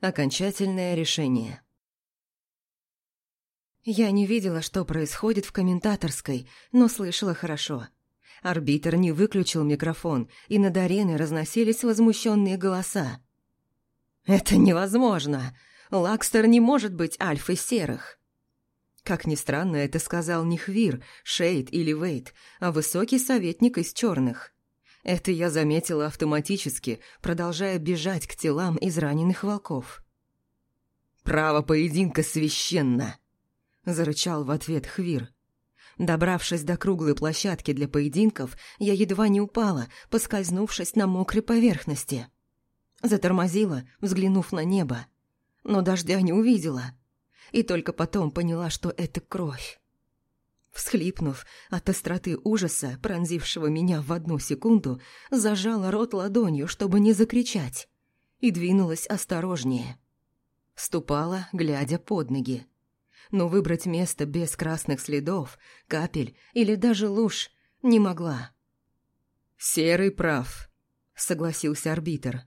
Окончательное решение. Я не видела, что происходит в комментаторской, но слышала хорошо. Арбитр не выключил микрофон, и над ареной разносились возмущенные голоса. «Это невозможно! Лакстер не может быть альфой серых!» Как ни странно, это сказал не Хвир, Шейд или Вейт, а высокий советник из черных. Это я заметила автоматически, продолжая бежать к телам израненных волков. «Право поединка священно!» – зарычал в ответ Хвир. Добравшись до круглой площадки для поединков, я едва не упала, поскользнувшись на мокрой поверхности. Затормозила, взглянув на небо, но дождя не увидела – и только потом поняла, что это кровь. Всхлипнув от остроты ужаса, пронзившего меня в одну секунду, зажала рот ладонью, чтобы не закричать, и двинулась осторожнее. Ступала, глядя под ноги. Но выбрать место без красных следов, капель или даже луж не могла. «Серый прав», — согласился арбитр.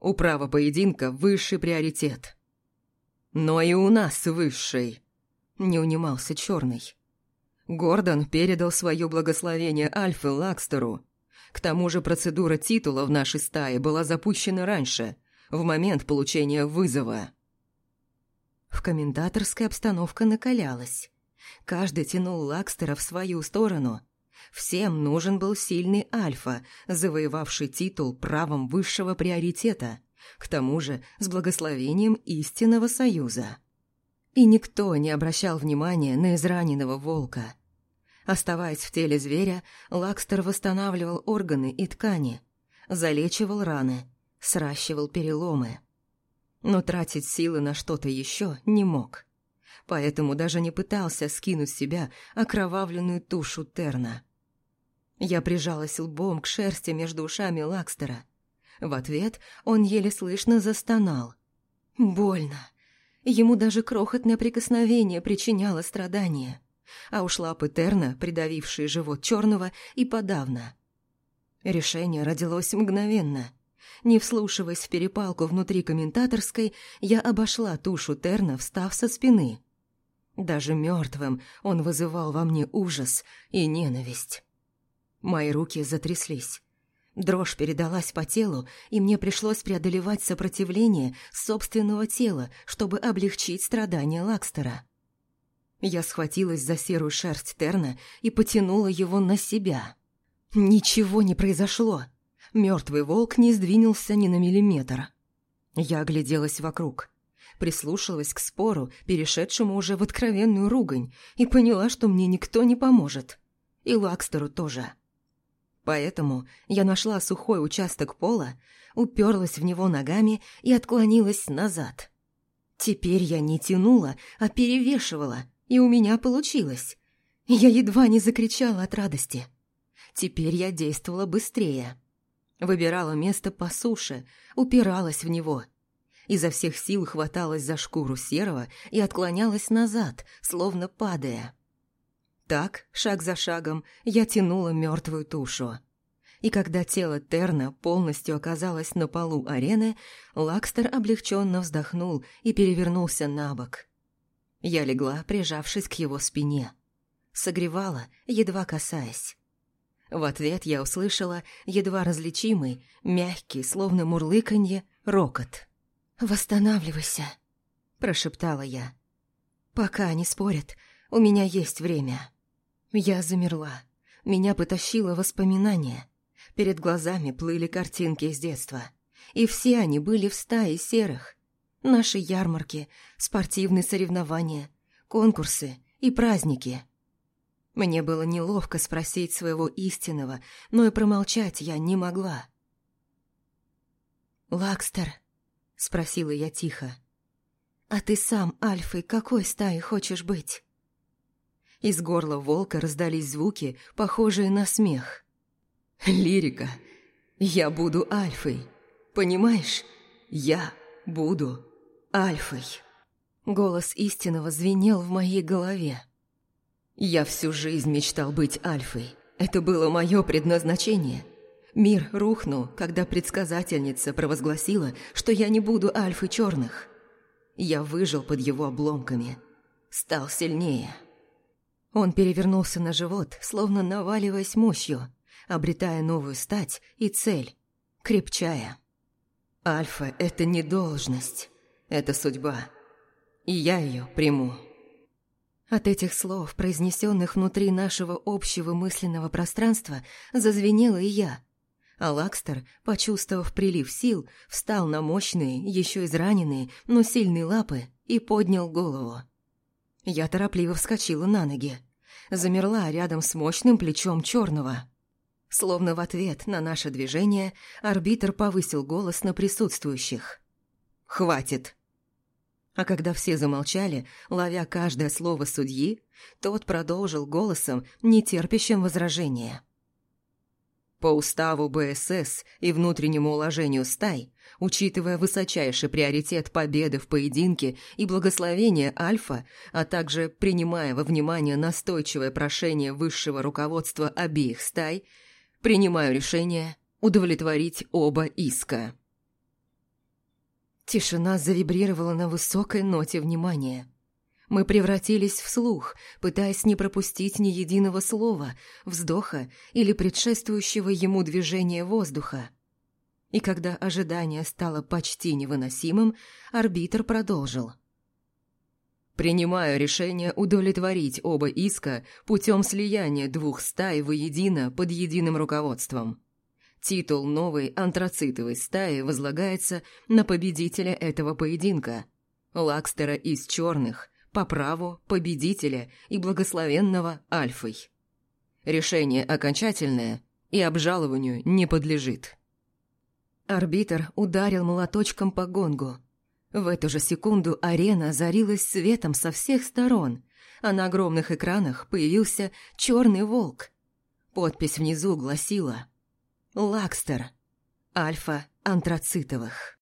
«У права поединка высший приоритет» но и у нас высший», — не унимался Черный. Гордон передал свое благословение Альфе Лакстеру. К тому же процедура титула в нашей стае была запущена раньше, в момент получения вызова. В комментаторской обстановка накалялась. Каждый тянул Лакстера в свою сторону. Всем нужен был сильный Альфа, завоевавший титул правом высшего приоритета – к тому же с благословением истинного союза. И никто не обращал внимания на израненного волка. Оставаясь в теле зверя, Лакстер восстанавливал органы и ткани, залечивал раны, сращивал переломы. Но тратить силы на что-то еще не мог. Поэтому даже не пытался скинуть с себя окровавленную тушу Терна. Я прижалась лбом к шерсти между ушами Лакстера, в ответ он еле слышно застонал. Больно. Ему даже крохотное прикосновение причиняло страдания. А уж лапы Терна, придавившие живот черного, и подавно. Решение родилось мгновенно. Не вслушиваясь в перепалку внутри комментаторской, я обошла тушу Терна, встав со спины. Даже мертвым он вызывал во мне ужас и ненависть. Мои руки затряслись. Дрожь передалась по телу, и мне пришлось преодолевать сопротивление собственного тела, чтобы облегчить страдания Лакстера. Я схватилась за серую шерсть Терна и потянула его на себя. Ничего не произошло. Мертвый волк не сдвинулся ни на миллиметр. Я огляделась вокруг, прислушалась к спору, перешедшему уже в откровенную ругань, и поняла, что мне никто не поможет. И Лакстеру тоже. Поэтому я нашла сухой участок пола, уперлась в него ногами и отклонилась назад. Теперь я не тянула, а перевешивала, и у меня получилось. Я едва не закричала от радости. Теперь я действовала быстрее. Выбирала место по суше, упиралась в него. Изо всех сил хваталась за шкуру серого и отклонялась назад, словно падая. Так, шаг за шагом, я тянула мертвую тушу. И когда тело Терна полностью оказалось на полу арены, Лакстер облегченно вздохнул и перевернулся на бок. Я легла, прижавшись к его спине. Согревала, едва касаясь. В ответ я услышала едва различимый, мягкий, словно мурлыканье, рокот. «Восстанавливайся», – прошептала я. «Пока не спорят, у меня есть время». Я замерла. Меня потащило воспоминание. Перед глазами плыли картинки из детства. И все они были в стае серых. Наши ярмарки, спортивные соревнования, конкурсы и праздники. Мне было неловко спросить своего истинного, но и промолчать я не могла. «Лакстер», — спросила я тихо, — «а ты сам, Альфой, какой стаи хочешь быть?» Из горла волка раздались звуки, похожие на смех. «Лирика. Я буду Альфой. Понимаешь? Я буду Альфой». Голос истинного звенел в моей голове. Я всю жизнь мечтал быть Альфой. Это было мое предназначение. Мир рухнул, когда предсказательница провозгласила, что я не буду альфы черных. Я выжил под его обломками. Стал сильнее. Он перевернулся на живот, словно наваливаясь мощью, обретая новую стать и цель, крепчая. Альфа – это не должность, это судьба. И я ее приму. От этих слов, произнесенных внутри нашего общего мысленного пространства, зазвенела и я. А Лакстер, почувствовав прилив сил, встал на мощные, еще израненные, но сильные лапы и поднял голову. Я торопливо вскочила на ноги. Замерла рядом с мощным плечом черного. Словно в ответ на наше движение, арбитр повысил голос на присутствующих. «Хватит!» А когда все замолчали, ловя каждое слово судьи, тот продолжил голосом, не терпящим возражения. По уставу БСС и внутреннему уложению стай, учитывая высочайший приоритет победы в поединке и благословение Альфа, а также принимая во внимание настойчивое прошение высшего руководства обеих стай, принимаю решение удовлетворить оба иска. Тишина завибрировала на высокой ноте внимания. Мы превратились в слух, пытаясь не пропустить ни единого слова, вздоха или предшествующего ему движения воздуха. И когда ожидание стало почти невыносимым, арбитр продолжил. «Принимаю решение удовлетворить оба иска путем слияния двух стай воедино под единым руководством». Титул новой антрацитовой стаи возлагается на победителя этого поединка. Лакстера из черных, по праву победителя и благословенного Альфой. Решение окончательное и обжалованию не подлежит. Арбитр ударил молоточком по гонгу. В эту же секунду арена озарилась светом со всех сторон, а на огромных экранах появился черный волк. Подпись внизу гласила Лакстер. Альфа антрацитовых.